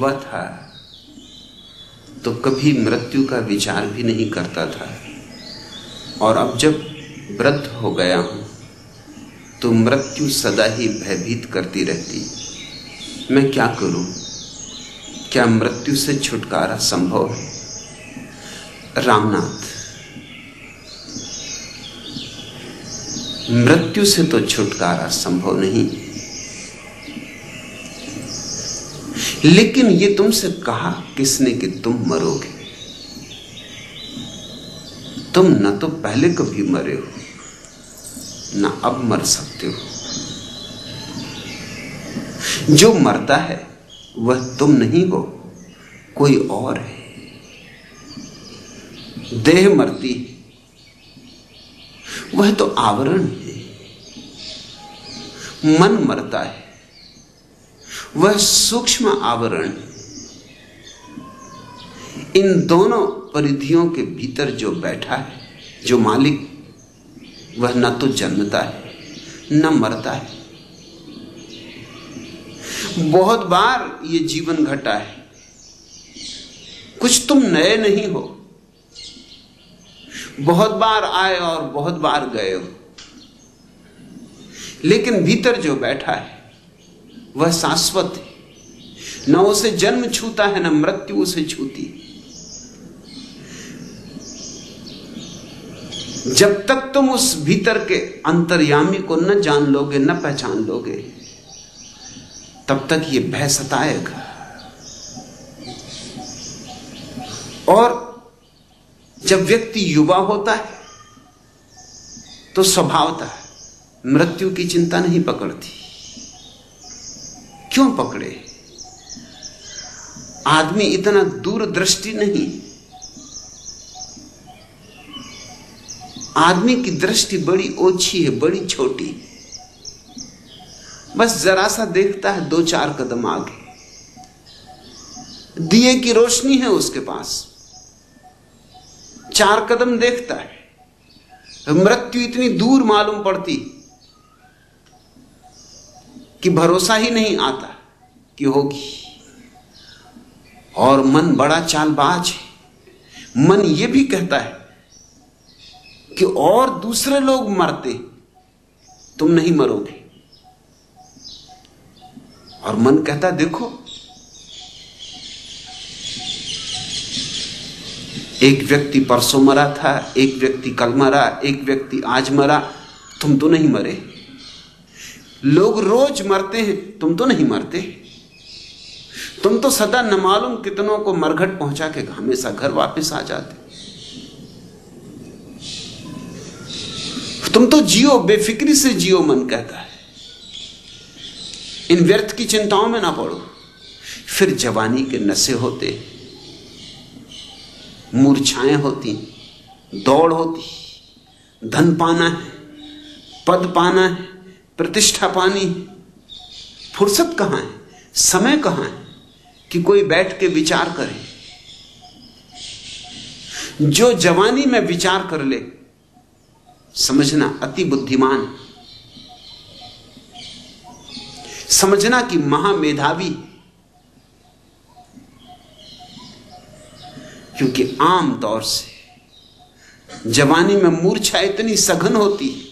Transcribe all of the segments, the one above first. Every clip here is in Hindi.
युवा था तो कभी मृत्यु का विचार भी नहीं करता था। और अब जब वृद्ध हो गया हूँ तो मृत्यु सदा ही भयभीत करती रहती। मैं क्या करूँ? क्या मृत्यु से छुटकारा संभव है? रामनाथ, मृत्यु से तो छुटकारा संभव नहीं। लेकिन ये तुमसे कहा किसने कि तुम मरोगे? तुम न तो पहले कभी मरे हो, न अब मर सकते हो। जो मरता है, वह तुम नहीं हो, कोई और है। देह मरती है, वह तो आवरण है। मन मरता है वह सूक्ष्म आवरण इन दोनों परिधियों के भीतर जो बैठा है, जो मालिक, वह न तो जन्मता है, न मरता है। बहुत बार ये जीवन घटा है। कुछ तुम नए नहीं हो। बहुत बार आए और बहुत बार गए हो। लेकिन भीतर जो बैठा है वह शाश्वत है। न उसे जन्म छूता है, न मृत्यु उसे छूती जब तक तुम उस भीतर के अंतर्यामी को न जान लोगे, न पहचान लोगे, तब तक ये भय सताएगा। और जब व्यक्ति युवा होता है तो स्वभावता है मृत्यु की चिंता नहीं पकड़ती। क्यों पकड़े? आदमी इतना दूरदृष्टि नहीं। आदमी की दृष्टि बड़ी ओछी है, बड़ी छोटी। बस जरा सा देखता है, दो चार कदम आगे। दिए की रोशनी है उसके पास। चार कदम देखता है। मृत्यु इतनी दूर मालूम पड़ती। कि भरोसा ही नहीं आता कि होगी। और मन बड़ा चालबाज है। मन यह भी कहता है कि और दूसरे लोग मरते, तुम नहीं मरोगे। और मन कहता देखो, एक व्यक्ति परसों मरा था, एक व्यक्ति कल मरा, एक व्यक्ति आज मरा, तुम तो नहीं मरे। लोग रोज मरते हैं, तुम तो नहीं मरते। तुम तो सदा न मालूम कितनों को मरघट पहुँचा के हमेशा घर वापस आ जाते। तुम तो जियो, बेफिक्री से जियो मन कहता है। इन व्यर्थ की चिंताओं में ना पड़ो। फिर जवानी के नशे होते, मूर्छाएँ होती, दौड़ होती। धन पाना है, पद पाना है प्रतिष्ठा पानी। फुर्सत कहाँ है? समय कहाँ है? कि कोई बैठ के विचार करे। जो जवानी में विचार कर ले, समझना अति बुद्धिमान। समझना कि महामेधावी। क्योंकि आम तौर से जवानी में मूर्छा इतनी सघन होती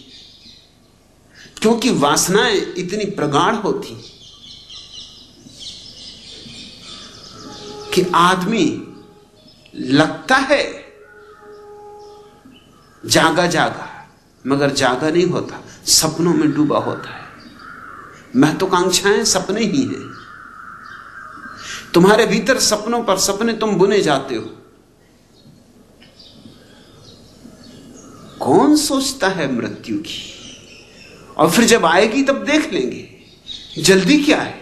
क्योंकि वासनाएँ इतनी प्रगाढ़ होती कि आदमी लगता है, जागा जागा मगर जागा नहीं होता, सपनों में डूबा होता है। महत्वाकांक्षाएँ सपने ही हैं। तुम्हारे भीतर सपनों पर सपने तुम बुने जाते हो। कौन सोचता है मृत्यु की? और फिर जब आएगी तब देख लेंगे। जल्दी क्या है?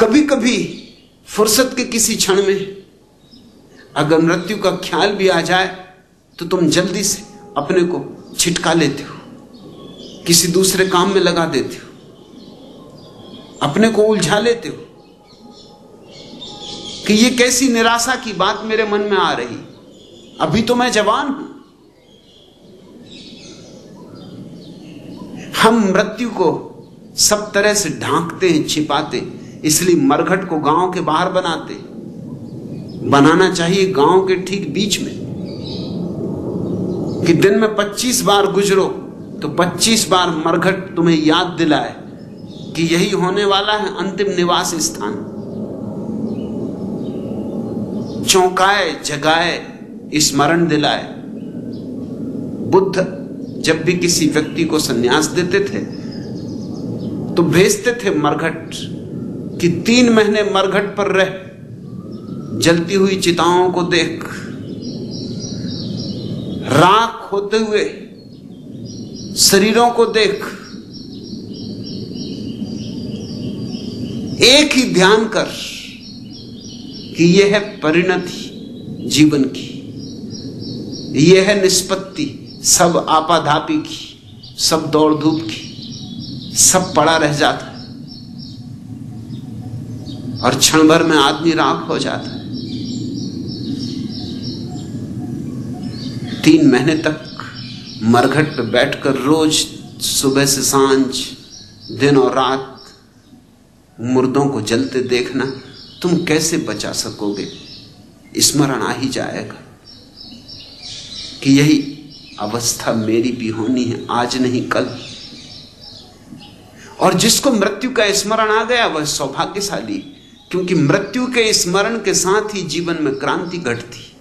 कभी कभी फुर्सत के किसी क्षण में अगर मृत्यु का ख्याल भी आ जाए तो तुम जल्दी से अपने को छिटका लेते हो। किसी दूसरे काम में लगा देते हो। अपने को उलझा लेते हो कि ये कैसी निराशा की बात मेरे मन में आ रही। अभी तो मैं जवान हूँ। हम मृत्यु को सब तरह से ढांकते हैं, छिपाते इसलिए मरघट को गाँव के बाहर बनाते बनाना चाहिए गाँव के ठीक बीच में। कि दिन में 25 बार गुजरो तो 25 बार मरघट तुम्हें याद दिलाए कि यही होने वाला है अंतिम निवास स्थान। चौंकाए, जगाए, स्मरण दिलाए। बुद्ध जब भी किसी व्यक्ति को सन्यास देते थे तो भेजते थे मरघट कि तीन महीने मरघट पर रह। जलती हुई चिताओं को देख। राख होते हुए शरीरों को देख। एक ही ध्यान कर कि यह है परिणति जीवन की, यह है निष्पत्ति सब आपाधापी की, सब दौड़ धूप की, सब पड़ा रह जाता। है और क्षण भर में आदमी राख हो जाता। है तीन महीने तक मरघट पर बैठकर रोज सुबह से साँझ, दिन और रात मुर्दों को जलते देखना, तुम कैसे बचा सकोगे? स्मरण आ ही जाएगा कि यही अवस्था मेरी भी होनी है, आज नहीं, कल। और जिसको मृत्यु का स्मरण आ गया, वह सौभाग्यशाली, क्योंकि मृत्यु के स्मरण के साथ ही जीवन में क्रांति घटती।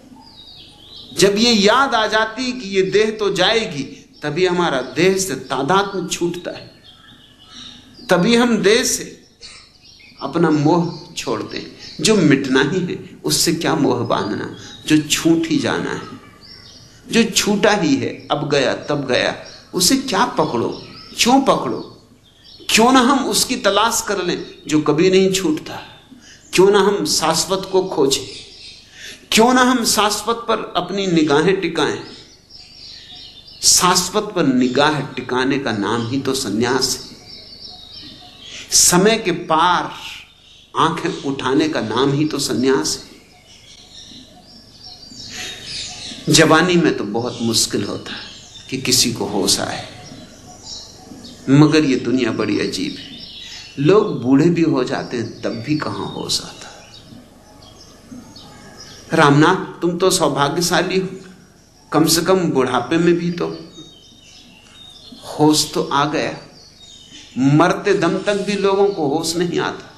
जब ये याद आ जाती कि ये देह तो जाएगी, तभी हमारा देह से तादात्म छूटता है। तभी हम देह से अपना मोह छोड़ते हैं जो मिटना ही है, उससे क्या मोह बांधना? जो छूट ही जाना है। जो छूटा ही है, अब गया, तब गया, उसे क्या पकड़ो? क्यों पकड़ो? क्यों ना हम उसकी तलाश कर लें, जो कभी नहीं छूटता? क्यों ना हम शाश्वत को खोजें? क्यों ना हम शाश्वत पर अपनी निगाहें टिकाएँ? शाश्वत पर निगाह टिकाने का नाम ही तो सन्यास है। समय के पार आँखें उठाने का नाम ही तो सन्यास है। जवानी में तो बहुत मुश्किल होता है कि किसी को होश आए। मगर ये दुनिया बड़ी अजीब है। लोग बूढ़े भी हो जाते हैं, तब भी कहाँ होश आता रामनाथ, तुम तो सौभाग्यशाली हो। कम से कम बुढ़ापे में भी तो। होश तो आ गया। मरते दम तक भी लोगों को होश नहीं आता।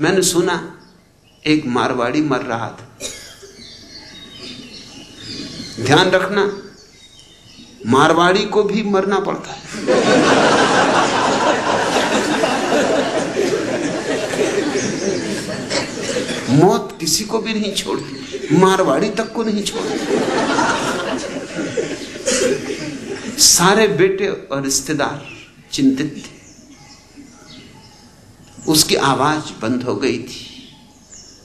मैंने सुना, एक मारवाड़ी मर रहा था। ध्यान रखना, मारवाड़ी को भी मरना पड़ता है। मौत किसी को भी नहीं छोड़ती, मारवाड़ी तक को नहीं छोड़ती। सारे बेटे और रिश्तेदार चिंतित थे। उसकी आवाज़ बंद हो गई थी।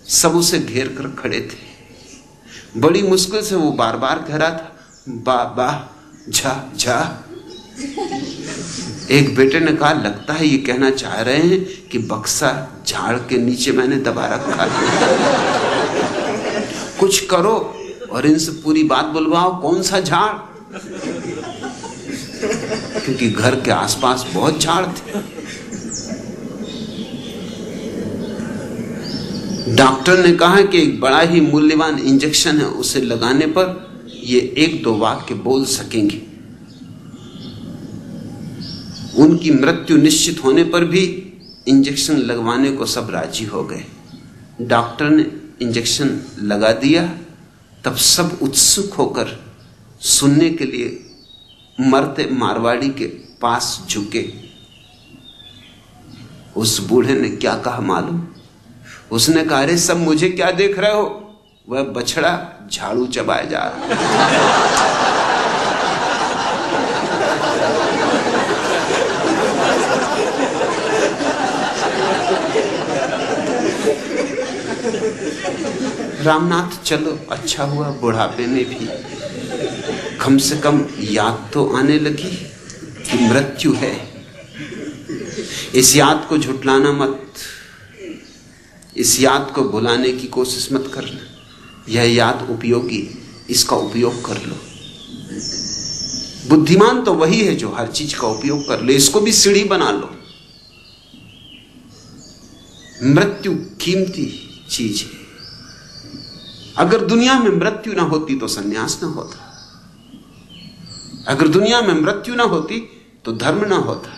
सब उसे घेर कर खड़े थे। बड़ी मुश्किल से वो बार बार कह रहा था बा बा झा झा एक बेटे ने कहा, लगता है ये कहना चाह रहे हैं कि बक्सा झाड़ के नीचे मैंने दबा रखा है कुछ करो और इनसे पूरी बात बुलवाओ, कौन सा झाड़? क्योंकि घर के आसपास बहुत झाड़ थे। डॉक्टर ने कहा कि एक बड़ा ही मूल्यवान इंजेक्शन है, उसे लगाने पर ये एक दो वाक्य बोल सकेंगे। उनकी मृत्यु निश्चित होने पर भी इंजेक्शन लगवाने को सब राज़ी हो गए। डॉक्टर ने इंजेक्शन लगा दिया, तब सब उत्सुक होकर सुनने के लिए मरते मारवाड़ी के पास झुके। उस बूढ़े ने क्या कहा मालूम? उसने कहा, अरे, सब मुझे क्या देख रहे हो? वह बछड़ा झाड़ू चबाए जा रहा रामनाथ, चलो अच्छा हुआ, बुढ़ापे में भी कम से कम याद तो आने लगी कि मृत्यु है। इस याद को झुटलाना मत। इस याद को भुलाने की कोशिश मत करना। यह याद उपयोगी इसका उपयोग कर लो। बुद्धिमान तो वही है जो हर चीज़ का उपयोग कर ले, इसको भी सीढ़ी बना लो। मृत्यु कीमती चीज़ है। अगर दुनिया में मृत्यु ना होती तो सन्यास ना होता। अगर दुनिया में मृत्यु ना होती तो धर्म ना होता।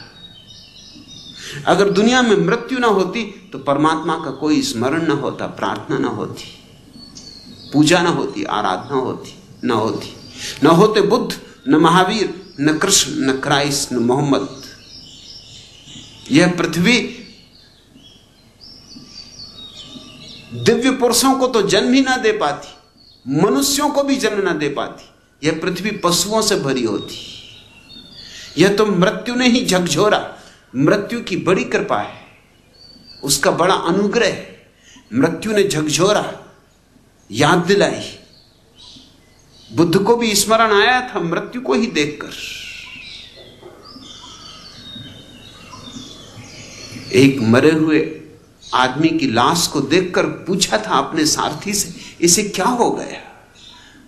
अगर दुनिया में मृत्यु ना होती तो परमात्मा का कोई स्मरण ना होता, प्रार्थना ना होती, पूजा ना होती, आराधना होती, ना होती। न होते बुद्ध, न महावीर, न कृष्ण, न क्राइस्ट, न मोहम्मद। यह पृथ्वी दिव्य पुरुषों को तो जन्म ही ना दे पाती, मनुष्यों को भी जन्म ना दे पाती, यह पृथ्वी पशुओं से भरी होती। यह तो मृत्यु ने ही झकझोरा मृत्यु की बड़ी कृपा है। उसका बड़ा अनुग्रह मृत्यु ने झकझोरा, याद दिलाई। बुद्ध को भी स्मरण आया था मृत्यु को ही देखकर। एक मरे हुए आदमी की लाश को देखकर पूछा था अपने सारथी से, इसे क्या हो गया?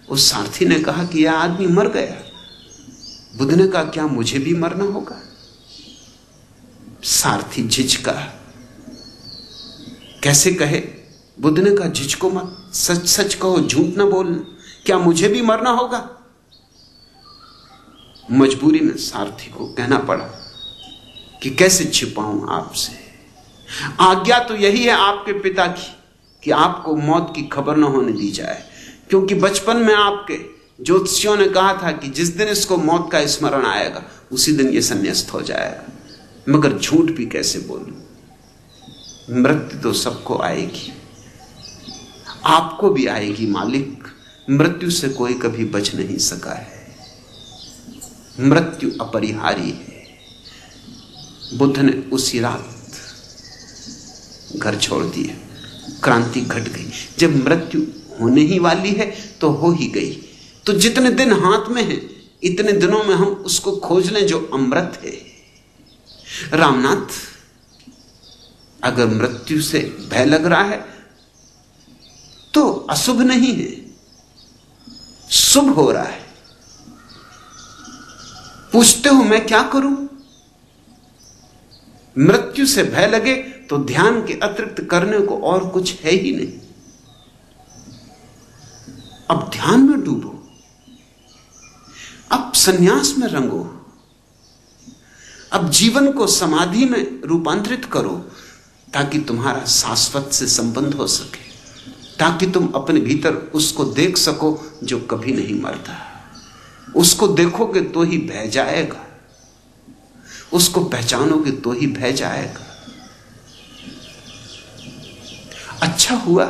उस सारथी ने कहा कि यह आदमी मर गया। बुद्ध ने कहा, क्या मुझे भी मरना होगा? सारथी झिझका। कैसे कहे? बुद्ध ने कहा झिझको मत। सच सच कहो, झूठ ना बोलना। क्या मुझे भी मरना होगा? मजबूरी में सारथी को कहना पड़ा कि कैसे छिपाऊं आपसे? आज्ञा तो यही है आपके पिता की कि आपको मौत की खबर न होने दी जाए। क्योंकि बचपन में आपके ज्योतिषियों ने कहा था कि जिस दिन इसको मौत का स्मरण आएगा, उसी दिन ये संन्यास्त हो जाएगा। मगर झूठ भी कैसे बोलू? मृत्यु तो सबको आएगी। आपको भी आएगी मालिक। मृत्यु से कोई कभी बच नहीं सका है। मृत्यु अपरिहारी है। बुद्ध ने उसी रात घर छोड़ दिया। क्रांति घट गई। जब मृत्यु होने ही वाली है तो हो ही गई। तो जितने दिन हाथ में है, इतने दिनों में हम उसको खोज लें जो अमृत है। रामनाथ, अगर मृत्यु से भय लग रहा है तो अशुभ नहीं है, शुभ हो रहा है। पूछते हो मैं क्या करूँ? मृत्यु से भय लगे तो ध्यान के अतिरिक्त करने को और कुछ है ही नहीं। अब ध्यान में डूबो, अब सन्यास में रंगो। अब जीवन को समाधि में रूपांतरित करो ताकि तुम्हारा शाश्वत से संबंध हो सके, ताकि तुम अपने भीतर उसको देख सको जो कभी नहीं मरता। उसको देखोगे तो ही बह जाएगा। उसको पहचानोगे तो ही बह जाएगा। अच्छा हुआ,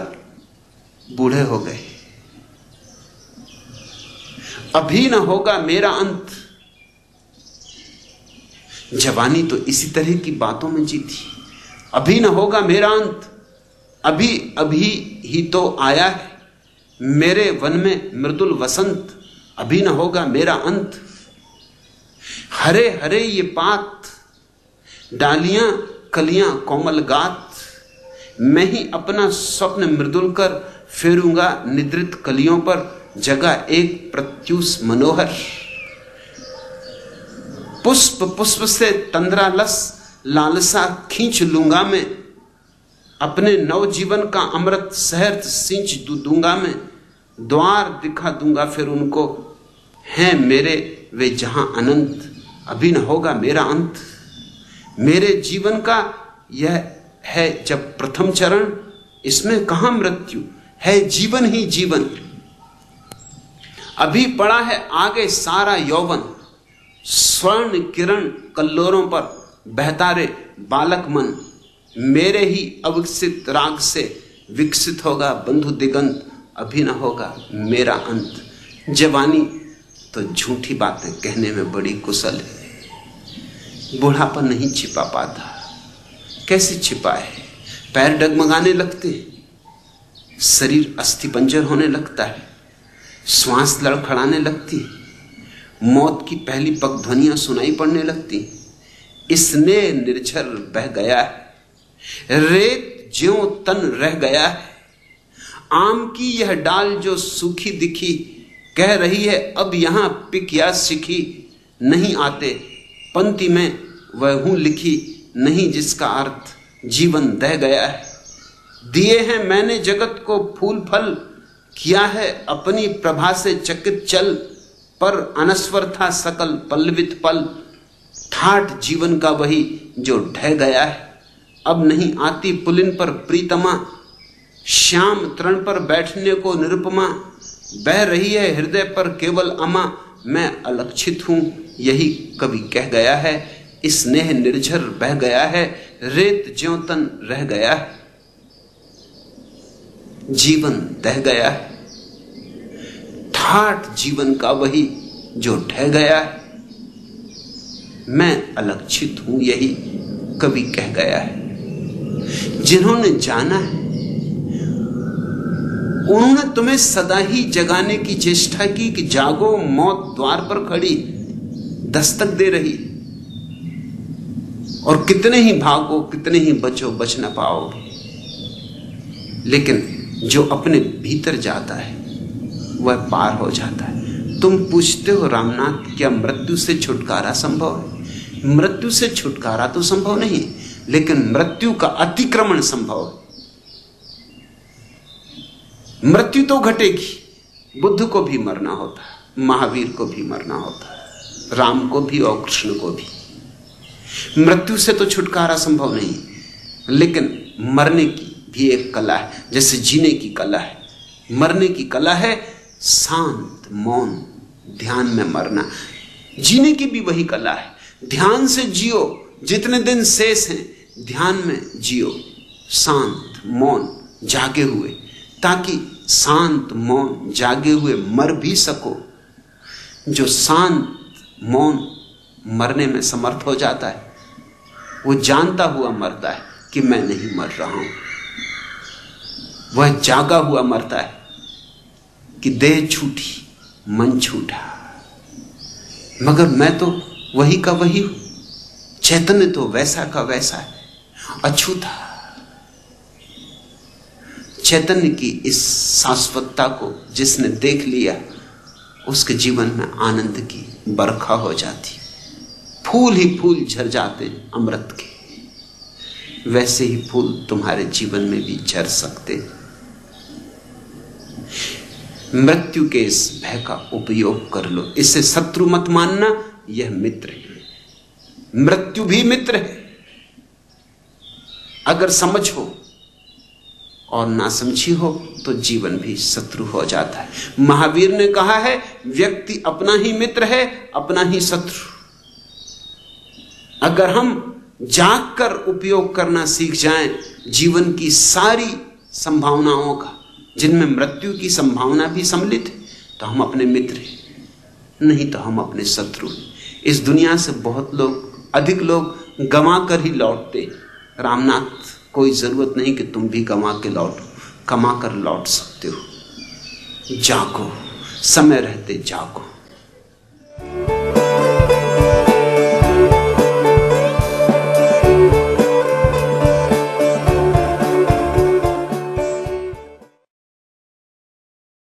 बूढ़े हो गए। अभी ना होगा मेरा अंत। जवानी तो इसी तरह की बातों में जीती। अभी ना होगा मेरा अंत। अभी अभी ही तो आया है। मेरे वन में मृदुल वसंत। अभी न होगा मेरा अंत। हरे हरे ये पात। डालियाँ, कलियाँ कोमल गात। मैं ही अपना स्वप्न मृदुल कर फेरूँगा निद्रित कलियों पर। जगह एक प्रत्युष मनोहर। पुष्प पुष्प से तंद्रालस लालसा खींच लूँगा मैं। अपने नवजीवन का अमृत शहर सिंच दूँगा मैं। द्वार दिखा दूँगा फिर उनको। हैं मेरे, वे जहाँ अनंत अभी न होगा मेरा अंत। मेरे जीवन का यह है जब प्रथम चरण, इसमें कहा मृत्यु? है जीवन ही जीवन। अभी पड़ा है आगे सारा यौवन। स्वर्ण किरण कल्लोरों पर बहतारे बालक मन। मेरे ही अविकसित राग से विकसित होगा बंधु दिगंत, अभी न होगा मेरा अंत। जवानी तो झूठी बातें कहने में बड़ी कुशल है। बूढ़ापन नहीं छिपा पाता। कैसे छिपा है पैर डगमगाने लगते शरीर अस्थि अस्थिपंजर होने लगता है। श्वास लड़खड़ाने लगती मौत की पहली पग ध्वनियाँ सुनाई पड़ने लगती। इसने निर्झर बह गया है। रेत ज्यो तन रह गया है। आम की यह डाल जो सूखी दिखी, कह रही है, अब यहाँ पिक या सिखी नहीं आते। पंक्ति में वह हूँ लिखी, नहीं जिसका अर्थ जीवन दह गया है। दिए हैं मैंने जगत को फूल फल, किया है अपनी प्रभा से चकित चल। पर अनस्वर था सकल पल्लवित पल। ठाठ जीवन का वही जो ढह गया है। अब नहीं आती पुलिन पर प्रीतमा। श्याम तरण पर बैठने को निरुपमा। बह रही है हृदय पर केवल अमा। मैं अलक्षित हूँ, यही कवि कह गया है। स्नेह निर्झर बह गया है। रेत ज्योतन रह गया है। जीवन दह गया है। ठाठ जीवन का वही जो ढह गया है। मैं अलक्षित हूँ यही कभी कह गया है। जिन्होंने जाना है, उन्होंने तुम्हें सदा ही जगाने की चेष्टा की कि जागो, मौत द्वार पर खड़ी, दस्तक दे रही। और कितने ही भागो, कितने ही बचो, बच न पाओगे। लेकिन जो अपने भीतर जाता है वह पार हो जाता है। तुम पूछते हो, रामनाथ, क्या मृत्यु से छुटकारा संभव है? मृत्यु से छुटकारा तो संभव नहीं, लेकिन मृत्यु का अतिक्रमण संभव है। मृत्यु तो घटेगी, बुद्ध को भी मरना होता है, महावीर को भी मरना होता है, राम को भी और कृष्ण को भी। मृत्यु से तो छुटकारा संभव नहीं, लेकिन मरने की भी एक कला है, जैसे जीने की कला है। मरने की कला है शांत, मौन, ध्यान में मरना। जीने की भी वही कला है। ध्यान से जियो, जितने दिन शेष हैं, ध्यान में जियो। शांत, मौन, जागे हुए। ताकि शांत, मौन, जागे हुए मर भी सको। जो शांत, मौन, मरने में समर्थ हो जाता है, वो जानता हुआ मरता है कि मैं नहीं मर रहा हूँ। वह जागा हुआ मरता है। कि देह छूटी, मन छूटा। मगर मैं तो वही का वही हूँ। चैतन्य तो वैसा का वैसा है, अछूता। चैतन्य की इस शाश्वतता को जिसने देख लिया, उसके जीवन में आनंद की बरखा हो जाती। फूल ही फूल झर जाते अमृत के। वैसे ही फूल तुम्हारे जीवन में भी झर सकते। मृत्यु के इस भय का उपयोग कर लो। इसे शत्रु मत मानना, यह मित्र है। मृत्यु भी मित्र है। अगर समझ हो और ना समझी हो तो जीवन भी शत्रु हो जाता है। महावीर ने कहा है, व्यक्ति अपना ही मित्र है, अपना ही शत्रु। अगर हम जाग कर उपयोग करना सीख जाएँ, जीवन की सारी संभावनाओं का जिनमें मृत्यु की संभावना भी सम्मिलित है तो हम अपने मित्र हैं। नहीं तो हम अपने शत्रु हैं। इस दुनिया से बहुत लोग, अधिक लोग गंवा कर ही लौटते रामनाथ, कोई ज़रूरत नहीं कि तुम भी गंवा के लौटो। कमा कर लौट सकते हो। जागो। समय रहते जागो।